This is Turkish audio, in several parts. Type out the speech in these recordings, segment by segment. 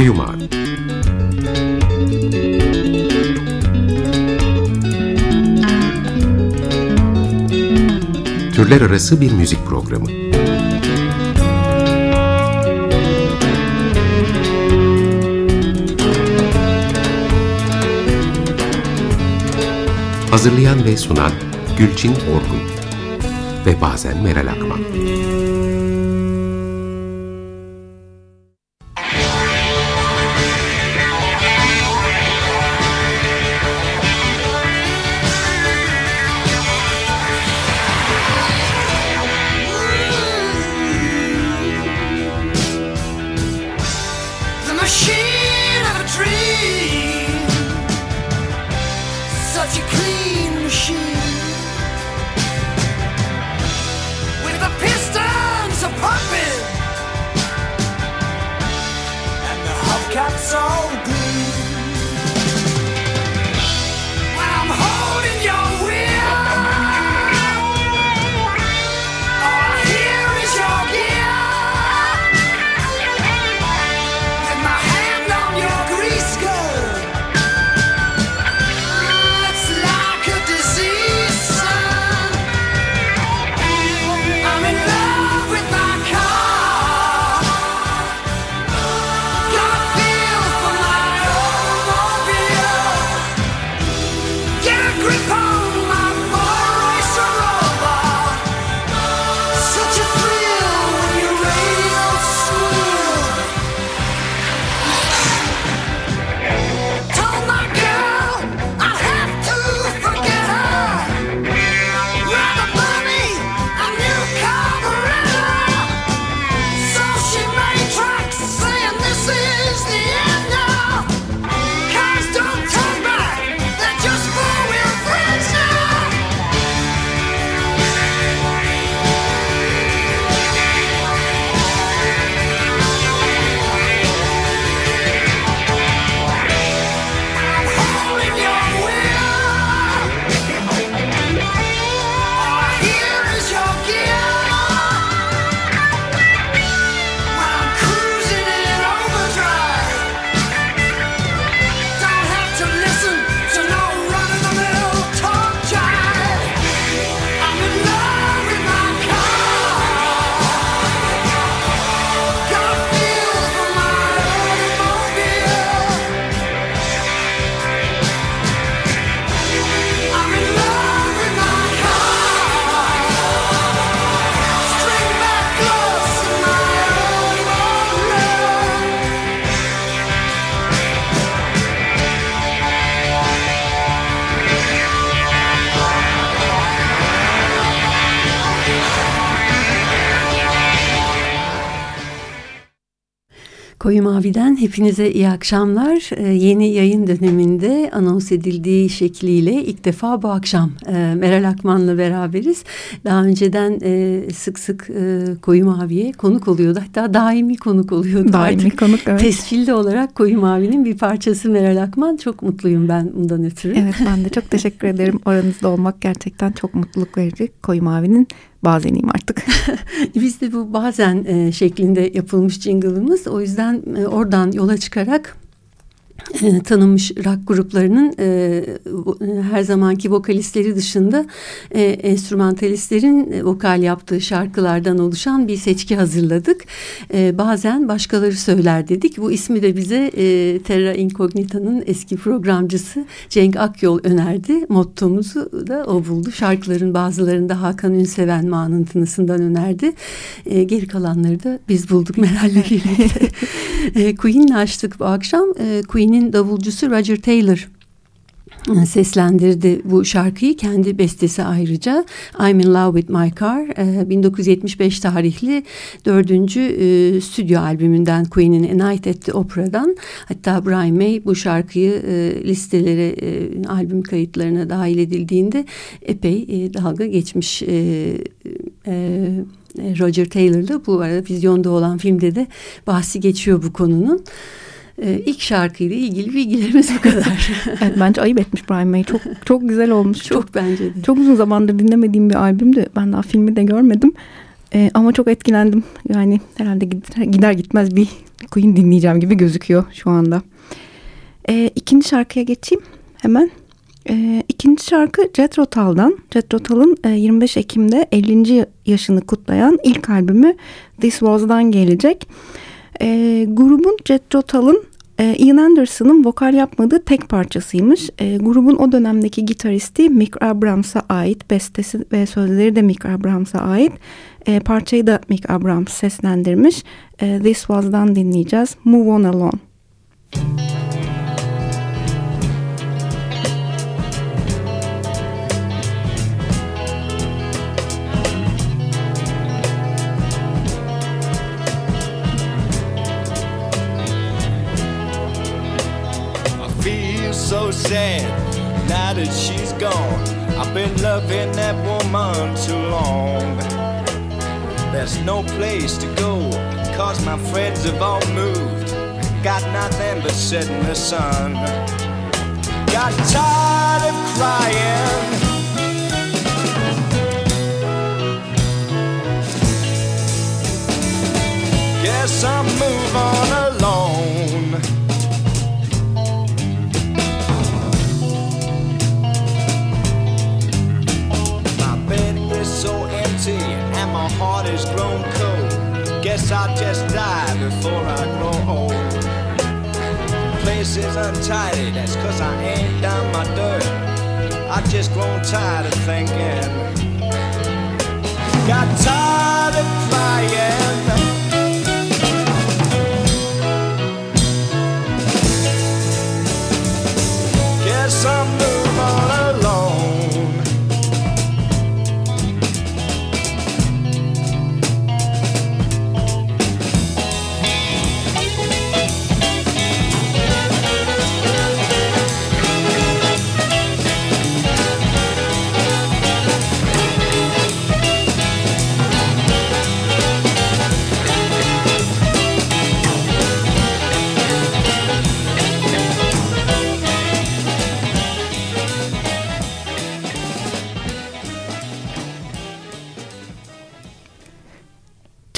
Koyu Türler Arası bir müzik programı Hazırlayan ve sunan Gülçin Orgun ve bazen Meral Akman. Mavi'den hepinize iyi akşamlar. Ee, yeni yayın döneminde anons edildiği şekliyle ilk defa bu akşam e, Meral Akman'la beraberiz. Daha önceden e, sık sık e, Koyu Mavi'ye konuk oluyordu. Hatta daimi konuk oluyordu. Daimi Artık konuk evet. Tescilli olarak Koyu Mavi'nin bir parçası Meral Akman. Çok mutluyum ben bundan ötürü. Evet ben de çok teşekkür ederim. Aranızda olmak gerçekten çok mutluluk verici. Koyu Mavi'nin bazeniyim artık. Biz de bu bazen e, şeklinde yapılmış jingle'ımız. O yüzden e, oradan yola çıkarak e, tanınmış rock gruplarının e, e, her zamanki vokalistleri dışında e, enstrümantalistlerin e, vokal yaptığı şarkılardan oluşan bir seçki hazırladık. E, bazen başkaları söyler dedik. Bu ismi de bize e, Terra Incognita'nın eski programcısı Cenk Akyol önerdi. Mottomuzu da o buldu. Şarkıların bazılarında Hakan Ünseven Ma'nın tınısından önerdi. E, geri kalanları da biz bulduk Meral'le birlikte. e, Queen'le açtık bu akşam. E, Queen'in davulcusu Roger Taylor e, seslendirdi bu şarkıyı. Kendi bestesi ayrıca I'm in Love with My Car e, 1975 tarihli dördüncü e, stüdyo albümünden Queen'in A Night at the Opera'dan. Hatta Brian May bu şarkıyı e, listelere e, albüm kayıtlarına dahil edildiğinde epey e, dalga geçmiş e, e, Roger Taylor'la bu arada vizyonda olan filmde de bahsi geçiyor bu konunun. Ee, ilk şarkıyla ilgili bilgilerimiz bu kadar. Evet, bence ayıp etmiş Brian May. Çok çok güzel olmuş. Çok bence de. Çok uzun zamandır dinlemediğim bir albümdü. Ben daha filmi de görmedim. E, ama çok etkilendim. Yani herhalde gider, gider gitmez bir Queen dinleyeceğim gibi gözüküyor şu anda. E, ikinci şarkıya geçeyim hemen. E, ikinci şarkı Jethro Tull'dan. Jethro Tull'ın e, 25 Ekim'de 50. yaşını kutlayan ilk albümü This Was'dan gelecek. E, grubun Jethro Tull'ın e, Ian Anderson'ın vokal yapmadığı tek parçasıymış. E, grubun o dönemdeki gitaristi Mick Abrams'a ait. Bestesi ve sözleri de Mick Abrams'a ait. E, parçayı da Mick Abrams seslendirmiş. E, This Was'dan dinleyeceğiz. Move On Alone. Sad now that she's gone. I've been loving that woman too long. There's no place to go, cause my friends have all moved. Got nothing but sit in the sun. Got tired of crying. Guess I'll move on alone. Heart has grown cold. Guess I'll just die before I grow old. Place is untidy, that's cause I ain't done my dirt. I've just grown tired of thinking. Got tired of crying. Guess I'll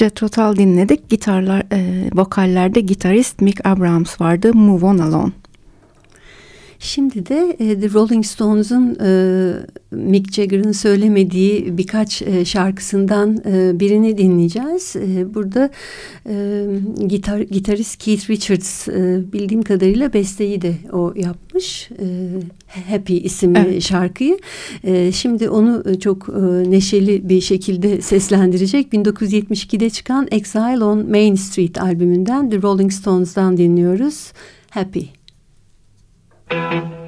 Jethro dinledik. Gitarlar, e, vokallerde gitarist Mick Abrams vardı. Move On Alone. Şimdi de e, The Rolling Stones'un e, Mick Jagger'ın söylemediği birkaç e, şarkısından e, birini dinleyeceğiz. E, burada e, gitar gitarist Keith Richards e, bildiğim kadarıyla besteyi de o yapmış. E, Happy isimli Evet. şarkıyı. E, şimdi onu e, çok e, neşeli bir şekilde seslendirecek. 1972'de çıkan Exile on Main Street albümünden The Rolling Stones'dan dinliyoruz. Happy. Chance of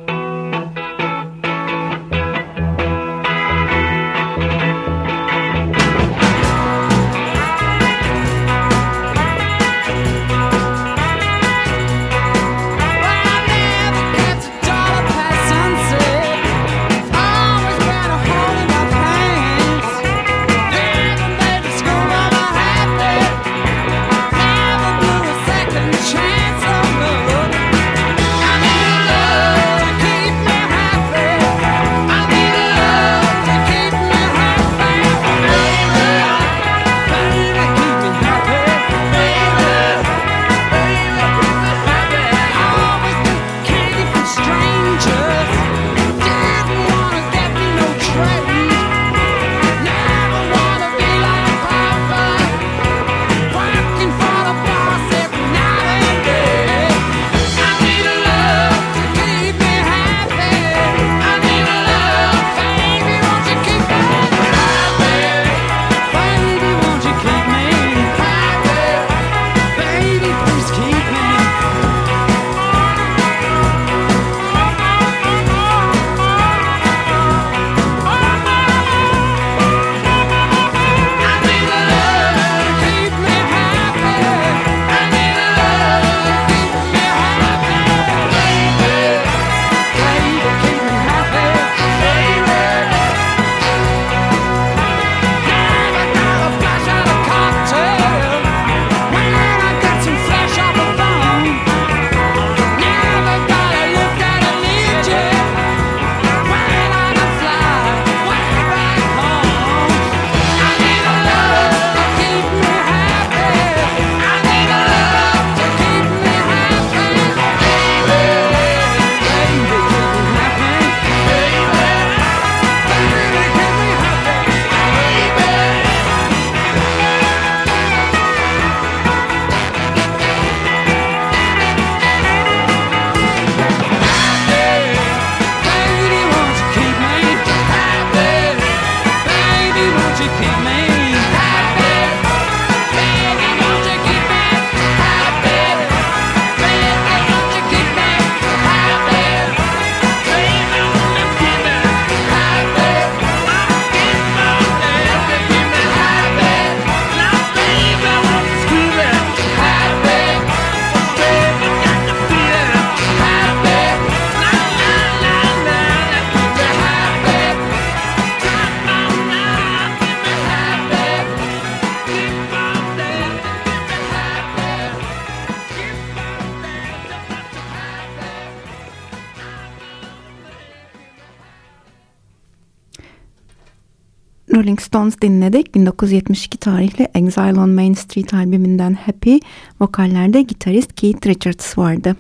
Stones dinledik. 1972 tarihli Exile on Main Street albümünden Happy. Vokallerde gitarist Keith Richards vardı.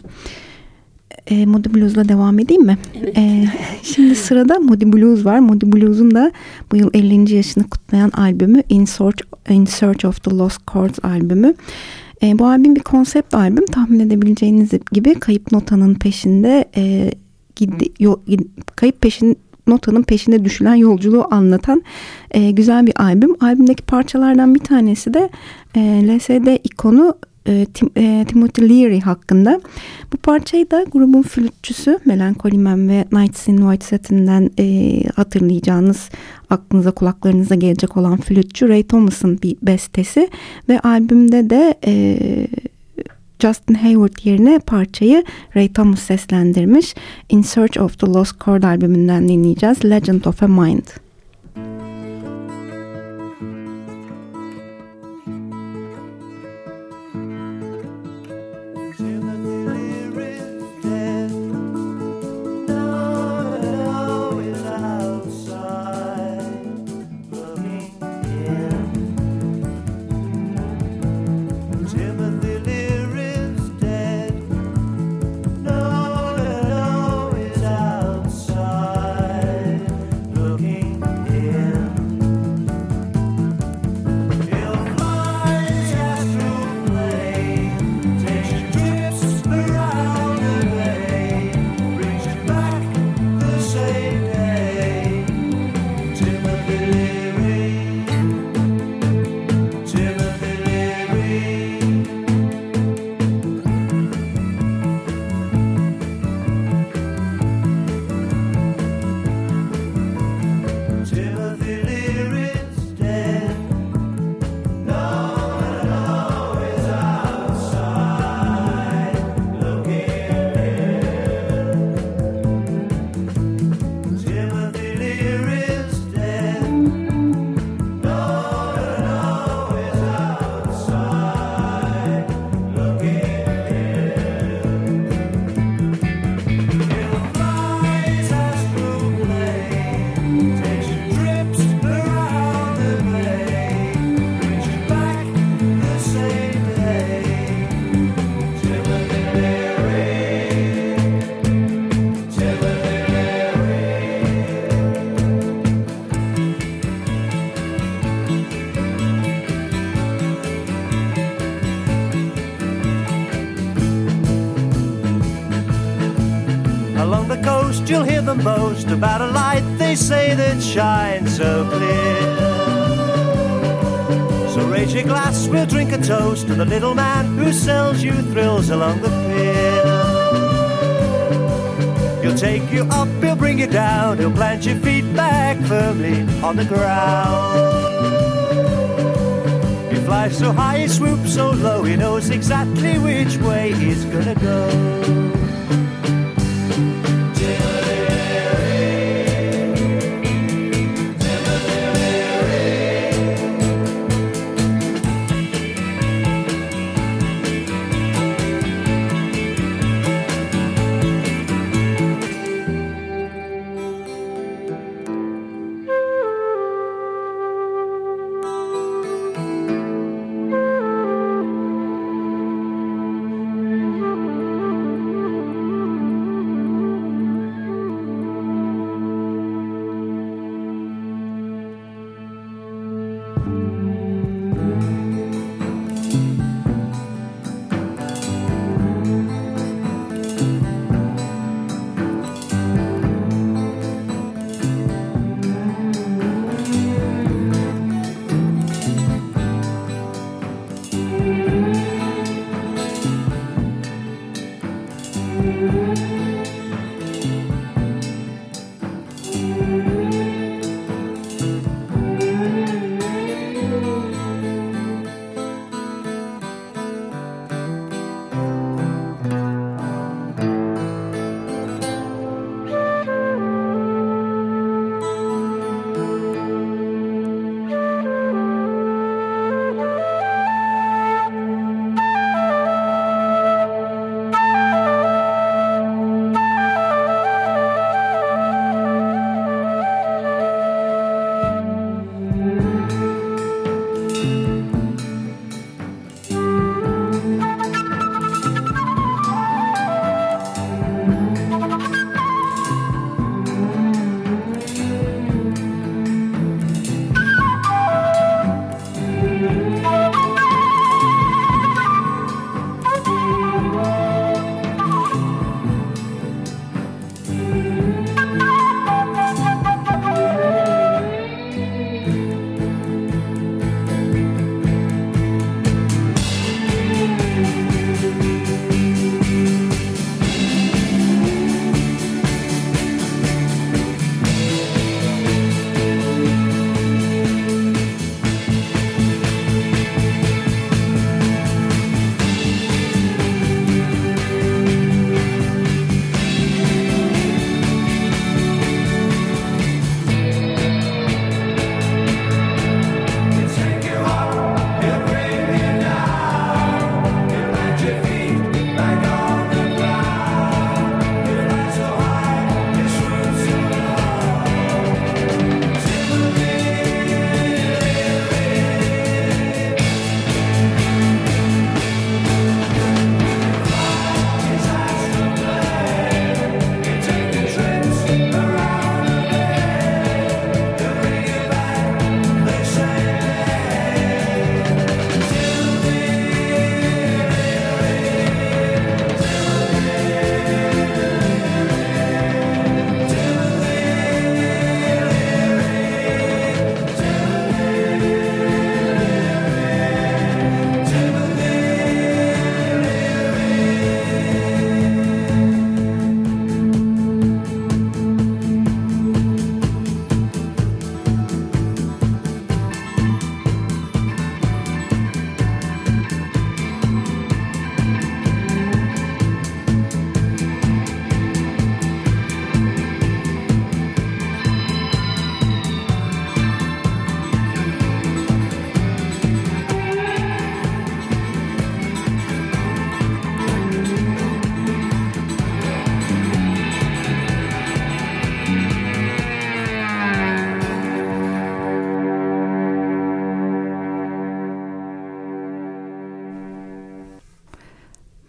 E, Moody Blues'la devam edeyim mi? Evet. E, şimdi sırada Moody Blues var. Moody Blues'un da bu yıl 50. yaşını kutlayan albümü In Search, In Search of the Lost Chords albümü. E, bu albüm bir konsept albüm. Tahmin edebileceğiniz gibi kayıp notanın peşinde e, gidi, yo, gid- kayıp peşin notanın peşine düşülen yolculuğu anlatan e, güzel bir albüm. Albümdeki parçalardan bir tanesi de e, LSD ikonu e, Tim, e, Timothy Leary hakkında. Bu parçayı da grubun flütçüsü Melancholy Man ve Nights in White Satin'den e, hatırlayacağınız aklınıza kulaklarınıza gelecek olan flütçü Ray Thomas'ın bir bestesi ve albümde de e, Justin Hayward yerine parçayı Ray Thomas seslendirmiş. In Search of the Lost Chord albümünden dinleyeceğiz. Legend of a Mind. Coast, you'll hear them boast about a light they say that shines so clear. So raise your glass, we'll drink a toast to the little man who sells you thrills along the pier. He'll take you up, he'll bring you down, he'll plant your feet back firmly on the ground. He flies so high, he swoops so low, he knows exactly which way he's gonna go.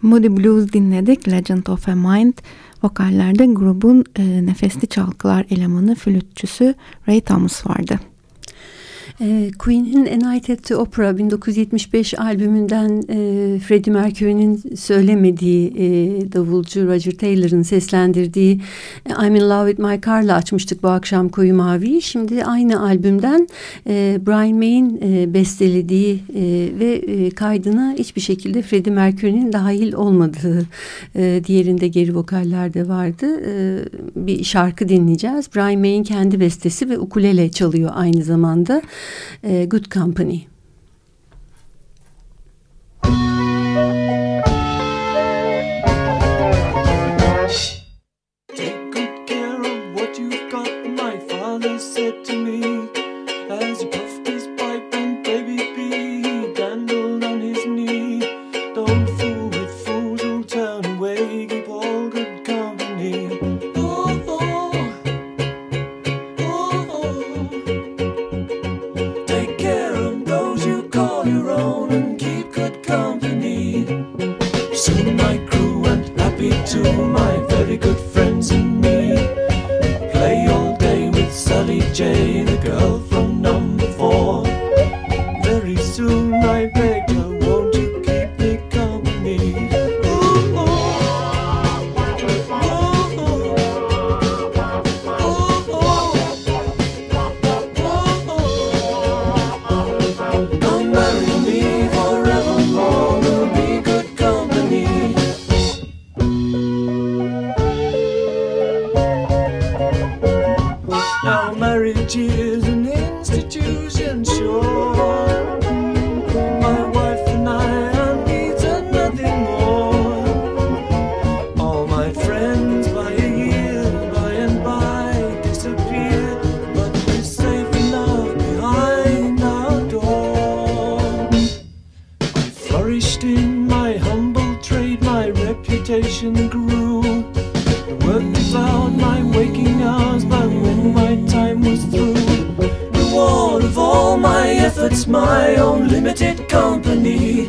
Moody Blues dinledik. Legend of a Mind. Vokallerde grubun e, nefesli çalgılar elemanı flütçüsü Ray Thomas vardı. E, Queen'in A Night Opera 1975 albümünden e, Freddie Mercury'nin söylemediği e, davulcu Roger Taylor'ın seslendirdiği e, I'm in Love with My Car'la açmıştık bu akşam Koyu Mavi'yi. Şimdi aynı albümden e, Brian May'in e, bestelediği e, ve e, kaydına hiçbir şekilde Freddie Mercury'nin dahil olmadığı e, diğerinde geri vokaller de vardı. E, bir şarkı dinleyeceğiz. Brian May'in kendi bestesi ve ukulele çalıyor aynı zamanda. Good Company. Flourished in my humble trade, my reputation grew. I worked about my waking hours, but when my time was through, reward of all my efforts, my own limited company.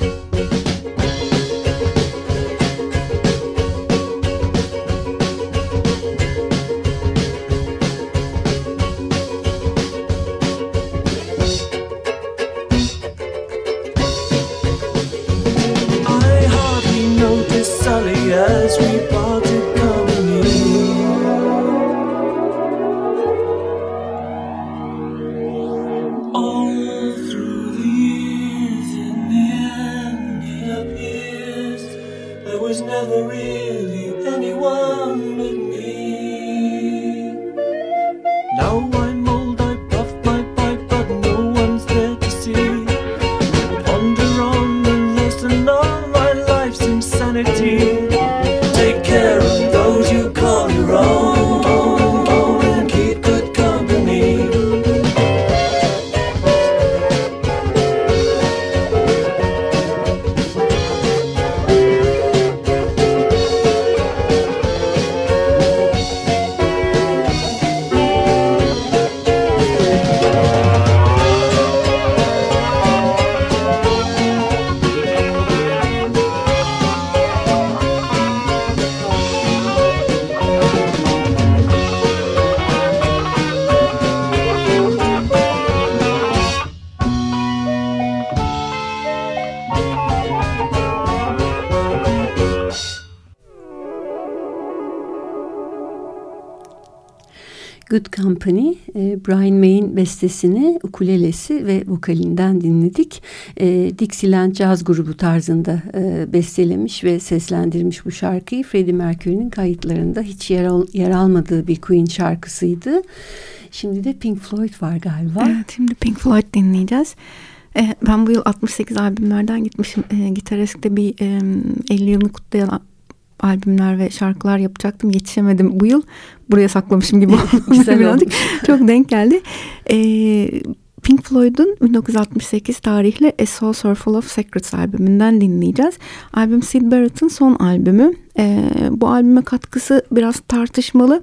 Good Company, e, Brian May'in bestesini, ukulelesi ve vokalinden dinledik. E, Dixieland Jazz grubu tarzında e, bestelemiş ve seslendirmiş bu şarkıyı. Freddie Mercury'nin kayıtlarında hiç yer, al, yer almadığı bir Queen şarkısıydı. Şimdi de Pink Floyd var galiba. Evet, şimdi Pink Floyd dinleyeceğiz. E, ben bu yıl 68 albümlerden gitmişim. E, Gitaresk'te bir e, 50 yılını kutlayan albümler ve şarkılar yapacaktım. Yetişemedim bu yıl. Buraya saklamışım gibi oldu birazcık. Çok denk geldi. E, Pink Floyd'un 1968 tarihli A Soul Surful of Secrets albümünden dinleyeceğiz. Albüm Sid Barrett'ın son albümü. E, bu albüme katkısı biraz tartışmalı.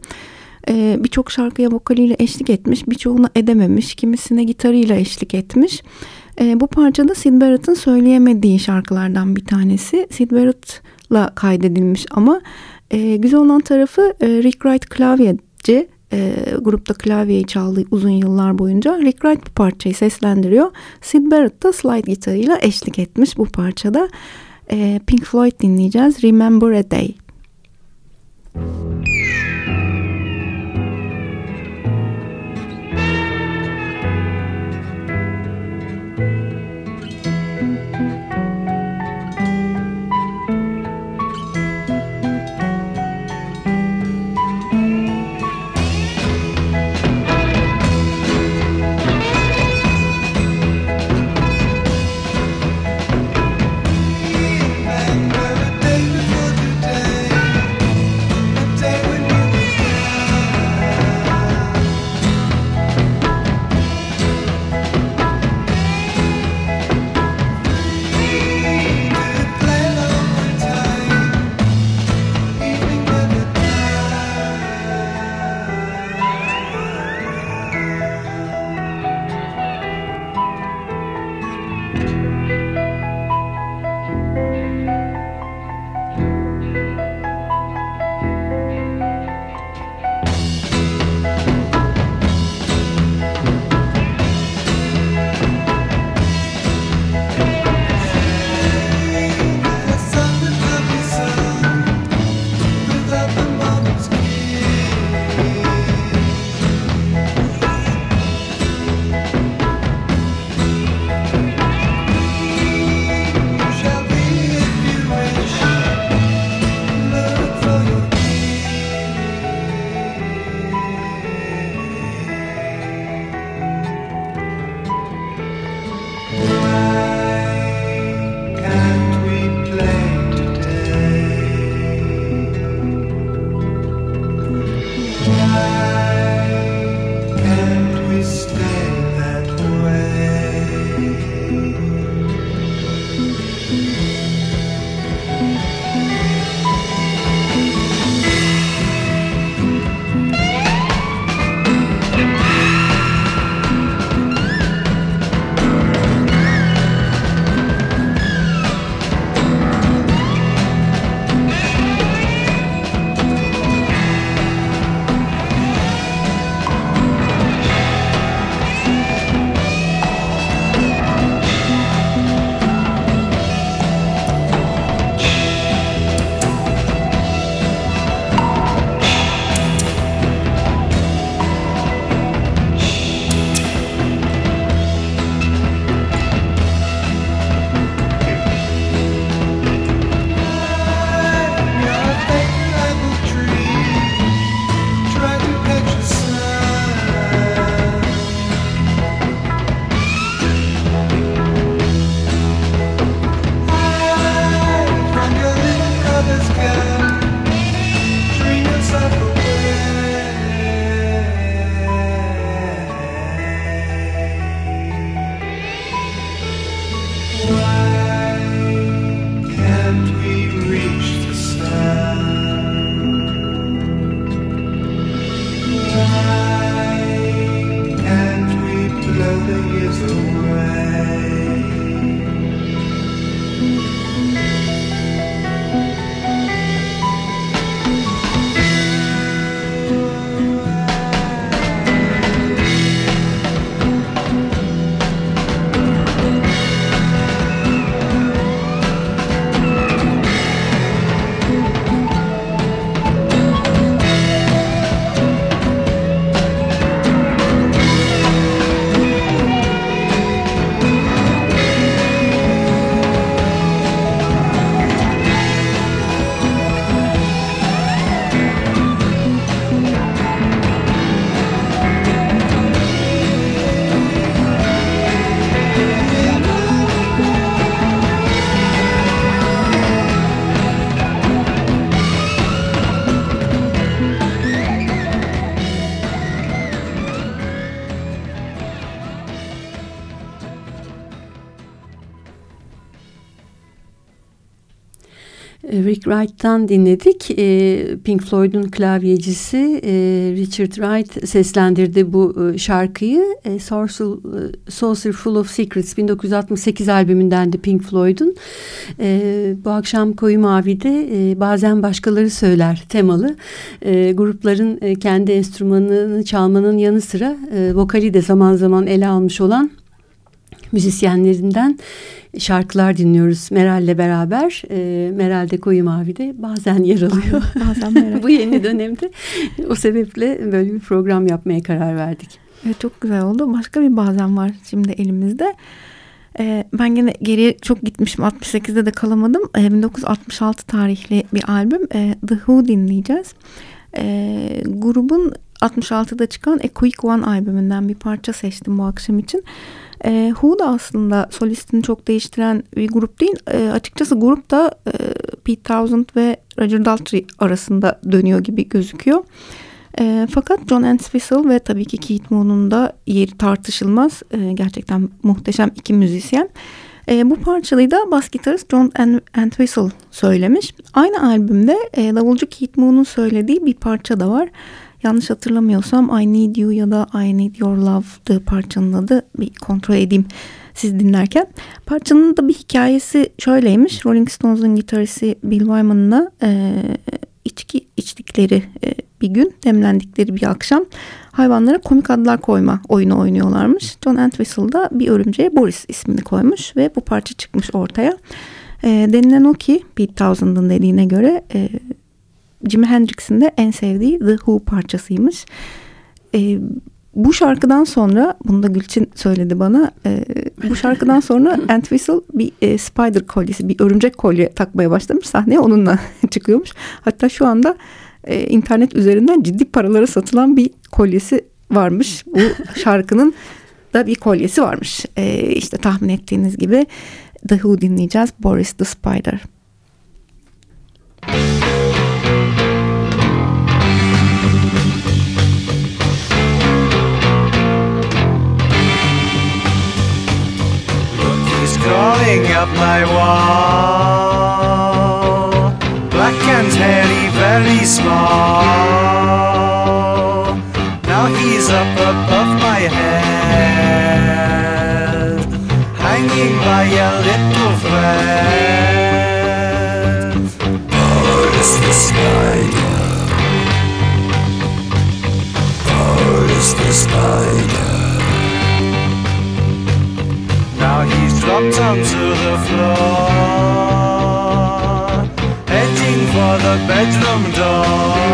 Ee, birçok şarkıya vokaliyle eşlik etmiş, birçoğuna edememiş, kimisine gitarıyla eşlik etmiş. Ee, bu parçada Sid Barrett'ın söyleyemediği şarkılardan bir tanesi. Sid Barrett la kaydedilmiş ama e, güzel olan tarafı e, Rick Wright klavyeci e, grupta klavyeyi çaldığı uzun yıllar boyunca Rick Wright bu parçayı seslendiriyor. Sid Barrett da slide gitarıyla eşlik etmiş bu parçada. E, Pink Floyd dinleyeceğiz. Remember a Day. Rick Wright'tan dinledik. E, Pink Floyd'un klavyecisi e, Richard Wright seslendirdi bu e, şarkıyı. E, Saucer, Full of Secrets 1968 albümündendi Pink Floyd'un. Bu akşam Koyu Mavi'de bazen başkaları söyler temalı. Grupların kendi enstrümanını çalmanın yanı sıra vokali de zaman zaman ele almış olan müzisyenlerinden şarkılar dinliyoruz Meral'le beraber. E, Meral de Koyu Mavi'de bazen yer alıyor. Bazen Meral. Bu yeni dönemde o sebeple böyle bir program yapmaya karar verdik. Evet çok güzel oldu. Başka bir bazen var şimdi elimizde. Ee, ben gene geriye çok gitmişim. 68'de de kalamadım. Ee, 1966 tarihli bir albüm. Ee, The Who dinleyeceğiz. Ee, grubun 66'da çıkan A Quick One albümünden bir parça seçtim bu akşam için. E, Who da aslında solistini çok değiştiren bir grup değil. E, açıkçası grup da e, Pete Townsend ve Roger Daltrey arasında dönüyor gibi gözüküyor. E, fakat John Entwistle ve tabii ki Keith Moon'un da yeri tartışılmaz. E, gerçekten muhteşem iki müzisyen. E, bu parçayı da bas gitarist John Entwistle söylemiş. Aynı albümde e, davulcu Keith Moon'un söylediği bir parça da var. Yanlış hatırlamıyorsam I Need You ya da I Need Your Love'dı parçanın adı. Bir kontrol edeyim siz dinlerken. Parçanın da bir hikayesi şöyleymiş. Rolling Stones'un gitaristi Bill Wyman'la e, içki içtikleri e, bir gün demlendikleri bir akşam hayvanlara komik adlar koyma oyunu oynuyorlarmış. John Entwistle da bir örümceğe Boris ismini koymuş ve bu parça çıkmış ortaya. E, denilen o ki Pete Townsend'ın dediğine göre e, Jimi Hendrix'in de en sevdiği The Who parçasıymış. E, bu şarkıdan sonra, bunu da Gülçin söyledi bana, e, bu şarkıdan sonra Entwistle bir e, spider kolyesi, bir örümcek kolye takmaya başlamış. Sahneye onunla çıkıyormuş. Hatta şu anda e, internet üzerinden ciddi paralara satılan bir kolyesi varmış. Bu şarkının da bir kolyesi varmış. E, işte tahmin ettiğiniz gibi The Who dinleyeceğiz. Boris the Spider. He's crawling up my wall. Black and hairy, very small. Now he's up above my head, hanging by a little thread. Boris the spider. Boris the spider. He's dropped onto the floor, heading for the bedroom door.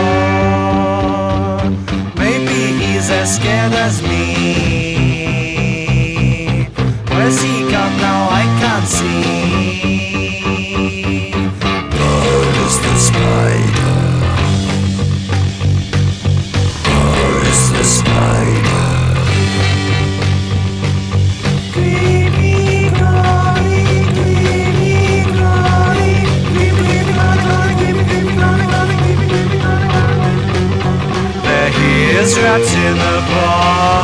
Вмятина боль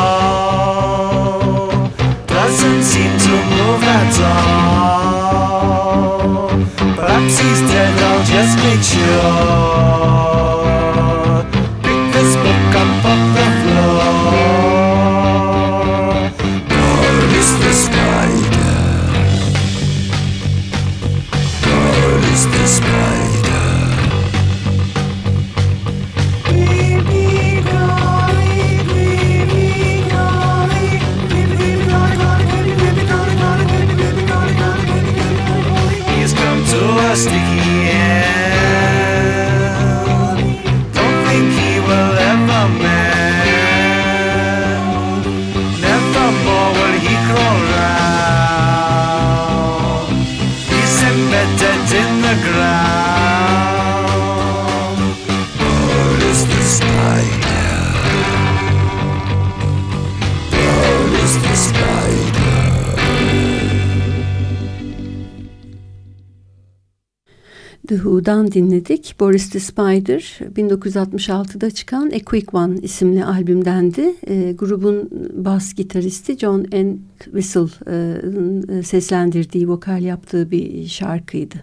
Who'dan dinledik. Boris the Spider 1966'da çıkan A Quick One isimli albümdendi. E, grubun bas gitaristi John Entwistle'ın e, seslendirdiği, vokal yaptığı bir şarkıydı.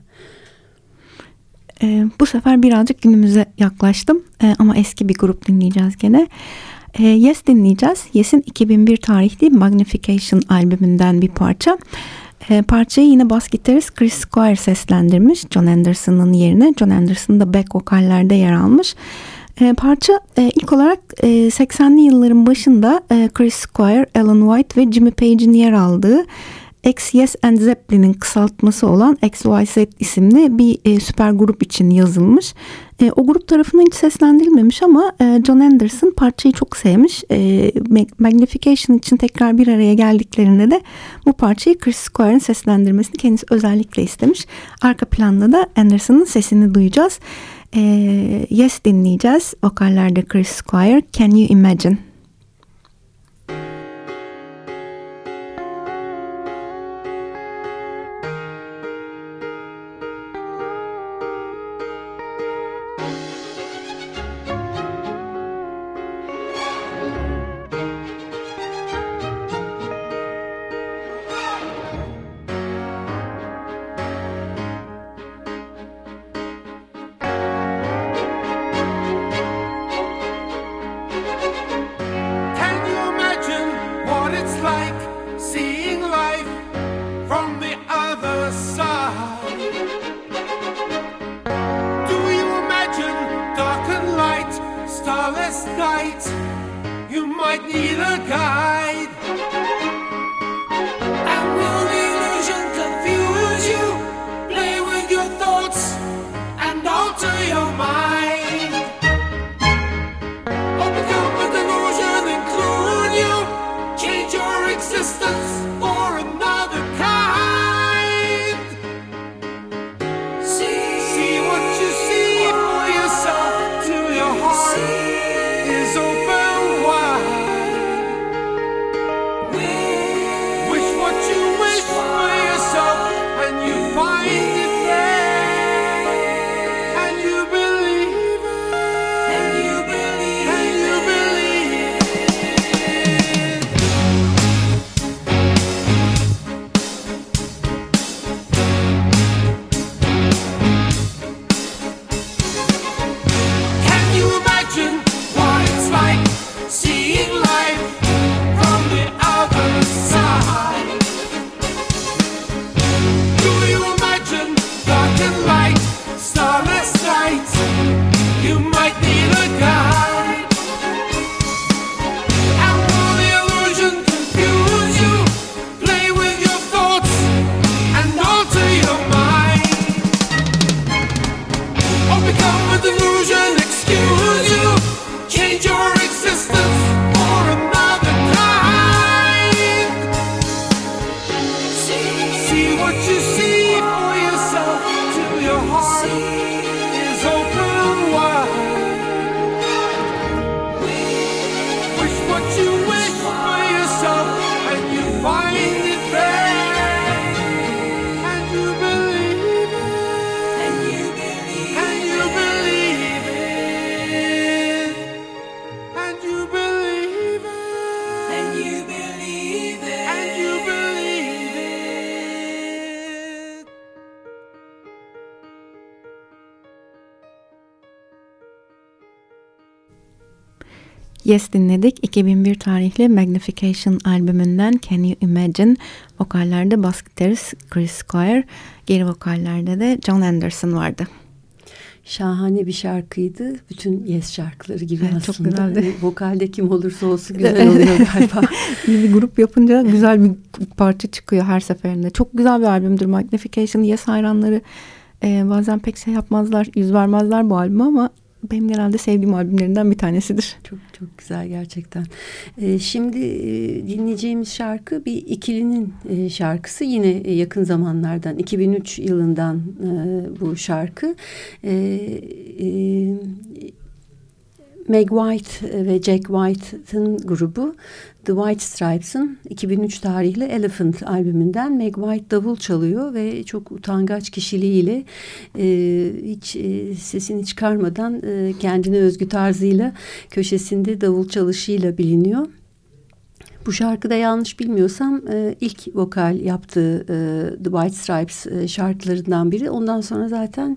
Ee, bu sefer birazcık günümüze yaklaştım Ee, ama eski bir grup dinleyeceğiz gene. Ee, yes dinleyeceğiz. Yes'in 2001 tarihli Magnification albümünden bir parça. Ee, parçayı yine bas gitarist Chris Squire seslendirmiş John Anderson'ın yerine. John Anderson da back vokallerde yer almış. Ee, parça e, ilk olarak e, 80'li yılların başında e, Chris Squire, Alan White ve Jimmy Page'in yer aldığı Yes and Zeppelin'in kısaltması olan XYZ isimli bir e, süper grup için yazılmış. E, o grup tarafından hiç seslendirilmemiş ama e, John Anderson parçayı çok sevmiş. E, Magnification için tekrar bir araya geldiklerinde de bu parçayı Chris Squire'ın seslendirmesini kendisi özellikle istemiş. Arka planda da Anderson'ın sesini duyacağız. E, yes dinleyeceğiz. Vokallerde Chris Squire, Can You Imagine? Starless night? You might need a guide. Yes dinledik. 2001 tarihli Magnification albümünden Can You Imagine? Vokallerde bas gitarist Chris Squire, geri vokallerde de John Anderson vardı. Şahane bir şarkıydı. Bütün Yes şarkıları gibi Evet, çok aslında. güzeldi. E, Vokalde kim olursa olsun güzel oluyor galiba. Bir grup yapınca güzel bir parça çıkıyor her seferinde. Çok güzel bir albümdür Magnification. Yes hayranları e, bazen pek şey yapmazlar, yüz vermezler bu albüme ama benim genelde sevdiğim albümlerinden bir tanesidir. Çok çok güzel gerçekten. Ee, şimdi e, dinleyeceğimiz şarkı bir ikilinin e, şarkısı. Yine e, yakın zamanlardan 2003 yılından e, bu şarkı. E, e, Meg White e, ve Jack White'ın grubu The White Stripes'ın 2003 tarihli Elephant albümünden Meg White davul çalıyor ve çok utangaç kişiliğiyle e, hiç e, sesini çıkarmadan e, kendine özgü tarzıyla köşesinde davul çalışıyla biliniyor. Bu şarkıda yanlış bilmiyorsam e, ilk vokal yaptığı e, The White Stripes şarkılarından biri. Ondan sonra zaten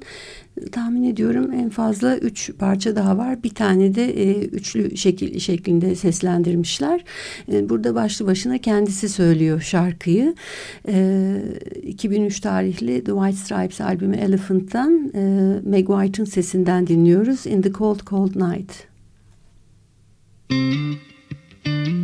tahmin ediyorum en fazla üç parça daha var. Bir tane de e, üçlü şekil şeklinde seslendirmişler. E, burada başlı başına kendisi söylüyor şarkıyı. E, 2003 tarihli The White Stripes albümü Elephant'tan e, Meg White'ın sesinden dinliyoruz. In the Cold Cold Night. Müzik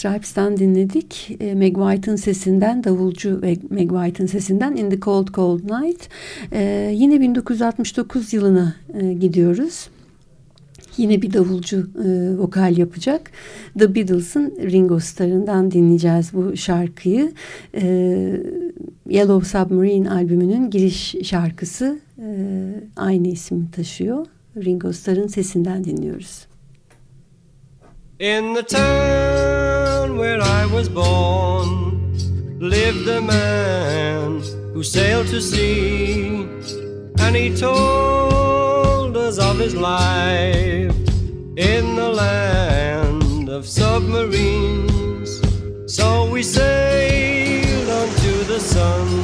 Stripes'ten dinledik. E, Meg White'ın sesinden, davulcu Meg White'ın sesinden In the Cold Cold Night. E, yine 1969 yılına e, gidiyoruz. Yine bir davulcu e, vokal yapacak. The Beatles'ın Ringo Starr'ından dinleyeceğiz bu şarkıyı. E, Yellow Submarine albümünün giriş şarkısı e, aynı ismi taşıyor. Ringo Starr'ın sesinden dinliyoruz. In the town town where I was born lived a man who sailed to sea, and he told us of his life in the land of submarines. So we sailed unto the sun.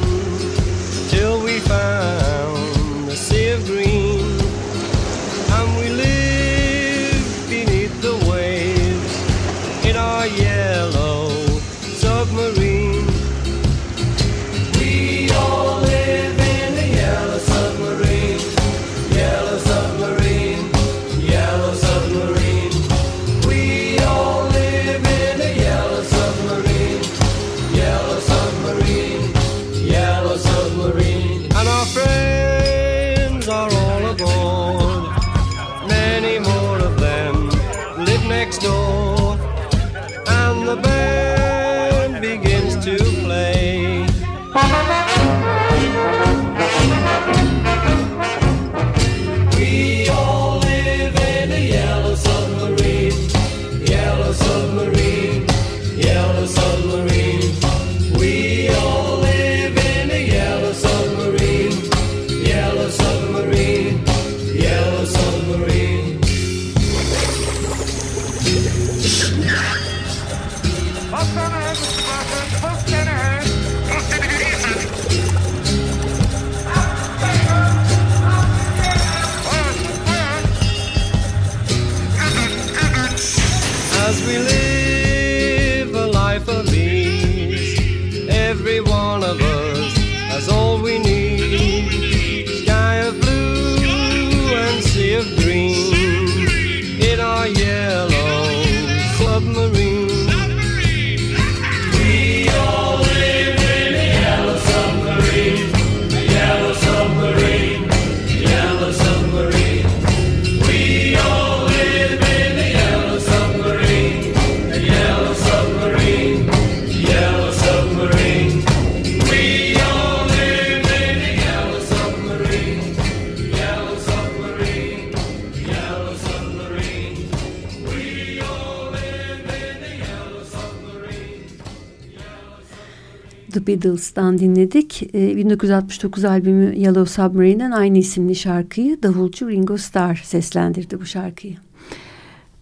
Beatles'tan dinledik. E, 1969 albümü Yellow Submarine'den aynı isimli şarkıyı davulcu Ringo Starr seslendirdi bu şarkıyı.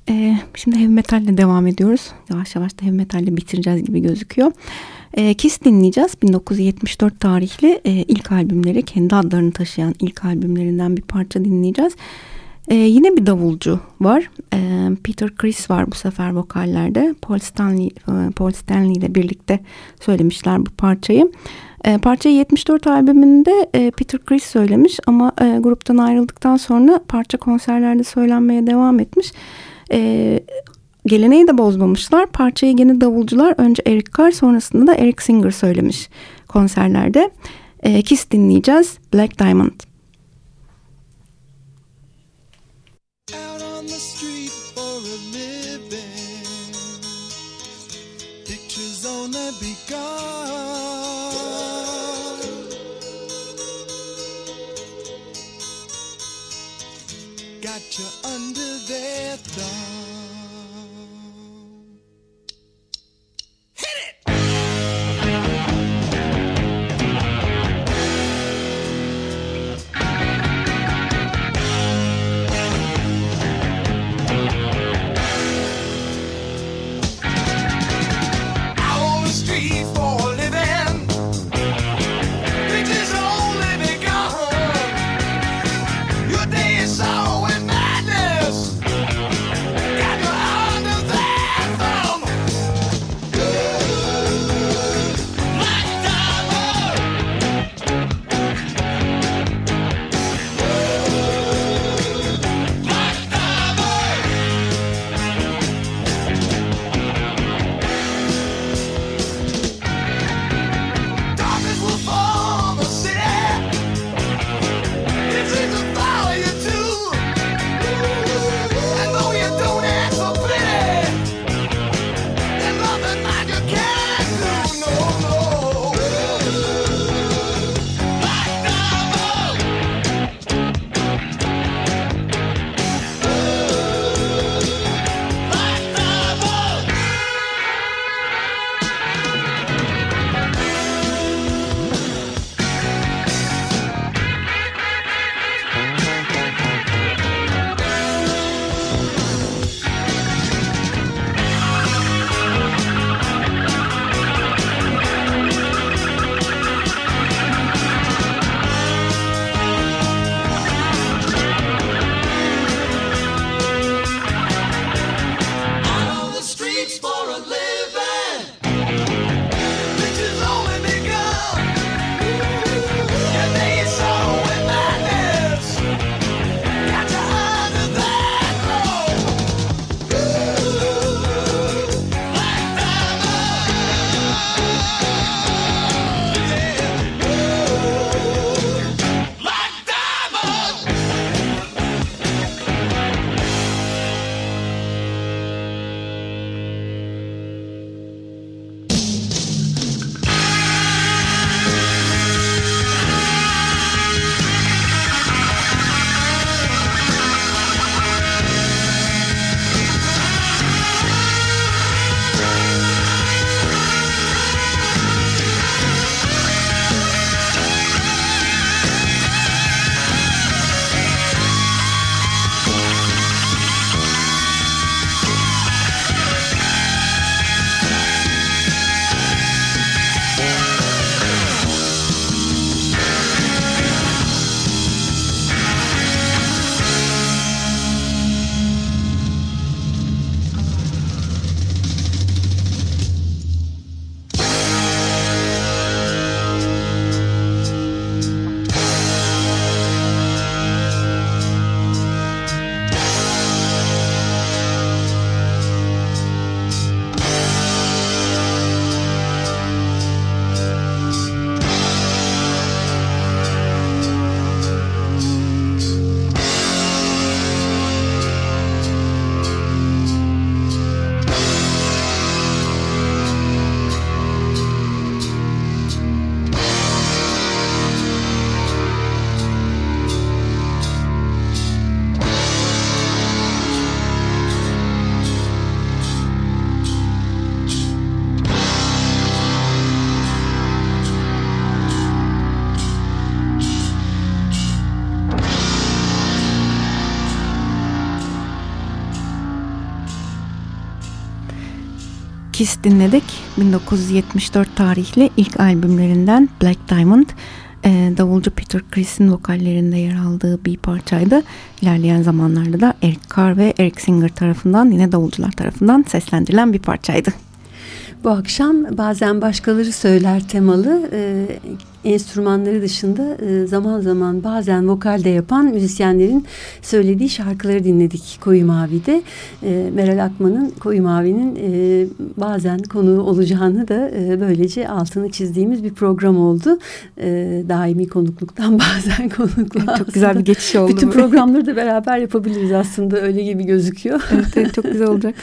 Ee, şimdi heavy metalle devam ediyoruz. Yavaş yavaş da heavy metalle bitireceğiz gibi gözüküyor. Ee, Kiss dinleyeceğiz. 1974 tarihli e, ilk albümleri, kendi adlarını taşıyan ilk albümlerinden bir parça dinleyeceğiz. Ee, yine bir davulcu var. Ee, Peter Criss var bu sefer vokallerde. Paul Stanley, e, Paul Stanley ile birlikte söylemişler bu parçayı. E, parçayı 74 albümünde e, Peter Criss söylemiş ama e, gruptan ayrıldıktan sonra parça konserlerde söylenmeye devam etmiş. E, geleneği de bozmamışlar. Parçayı gene davulcular önce Eric Carr sonrasında da Eric Singer söylemiş konserlerde. E, Kiss dinleyeceğiz. Black Diamond. Kiss dinledik. 1974 tarihli ilk albümlerinden Black Diamond. Ee, davulcu Peter Chris'in vokallerinde yer aldığı bir parçaydı. İlerleyen zamanlarda da Eric Carr ve Eric Singer tarafından yine davulcular tarafından seslendirilen bir parçaydı. Bu akşam bazen başkaları söyler temalı e, enstrümanları dışında e, zaman zaman bazen vokalde yapan müzisyenlerin söylediği şarkıları dinledik Koyu Mavi'de. E, Meral Akman'ın Koyu Mavi'nin e, bazen konuğu olacağını da e, böylece altını çizdiğimiz bir program oldu. E, daimi konukluktan bazen konukluğa. Çok güzel bir geçiş oldu. Bütün programları da beraber yapabiliriz aslında öyle gibi gözüküyor. evet, evet, çok güzel olacak.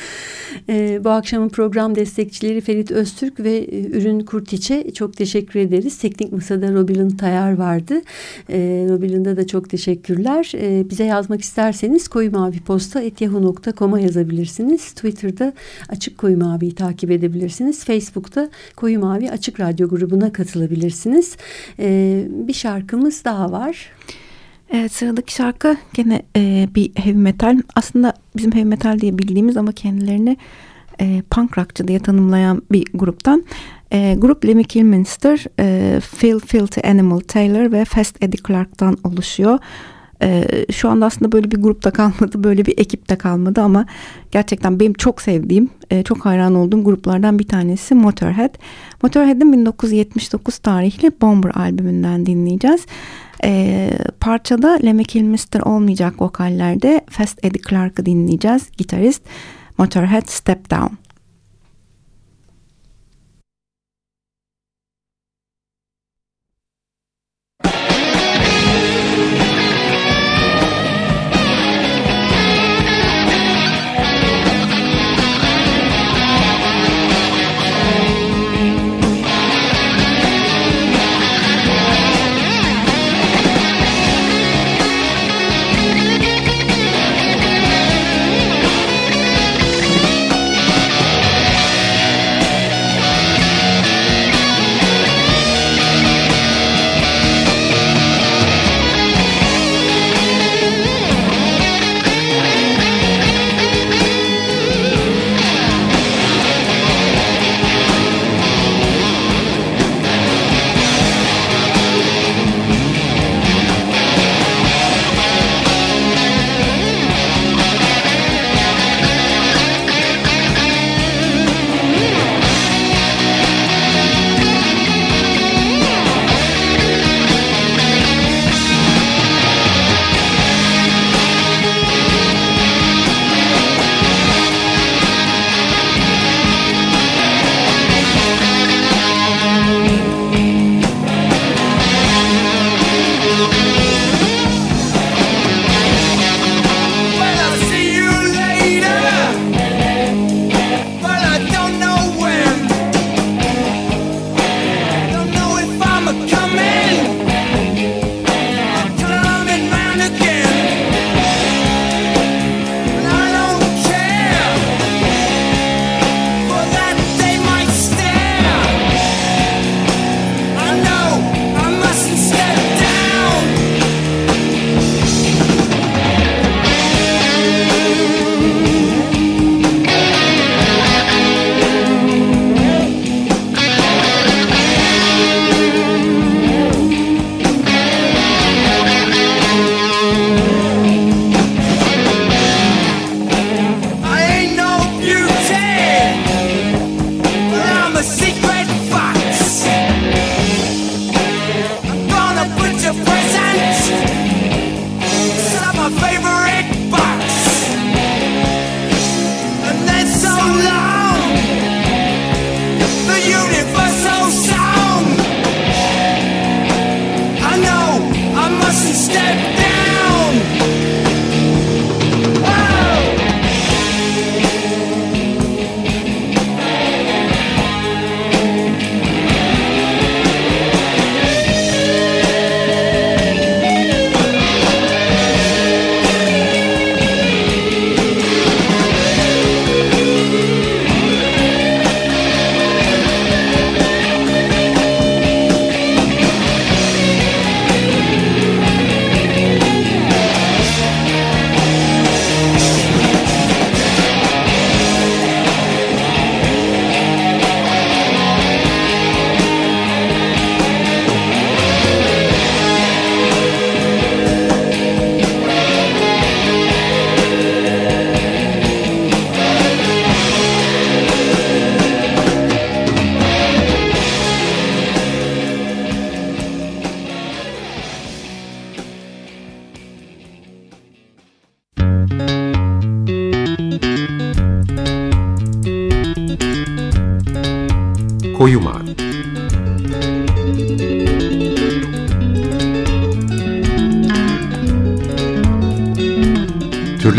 Bu akşamın program destekçileri Ferit Öztürk ve Ürün Kurtiç'e çok teşekkür ederiz. Teknik Masada Robilin Tayar vardı. Ee, Robilin'de de çok teşekkürler. Ee, bize yazmak isterseniz koyumaviposta.yahoo.com'a yazabilirsiniz. Twitter'da Açık Koyu Mavi'yi takip edebilirsiniz. Facebook'ta Koyu Mavi Açık Radyo grubuna katılabilirsiniz. Ee, bir şarkımız daha var. Evet, sıradaki şarkı gene e, bir heavy metal. Aslında bizim heavy metal diye bildiğimiz ama kendilerini e, punk rockçı diye tanımlayan bir gruptan. E, grup Lemmy Kilminster, e, Phil Filthy Animal Taylor ve Fast Eddie Clark'tan oluşuyor. E, şu anda aslında böyle bir grupta kalmadı, böyle bir ekipte kalmadı ama gerçekten benim çok sevdiğim, e, çok hayran olduğum gruplardan bir tanesi Motorhead. Motorhead'in 1979 tarihli Bomber albümünden dinleyeceğiz. E, parçada Lemmy Kilmister olmayacak vokallerde Fast Eddie Clark'ı dinleyeceğiz. Gitarist Motorhead Step Down.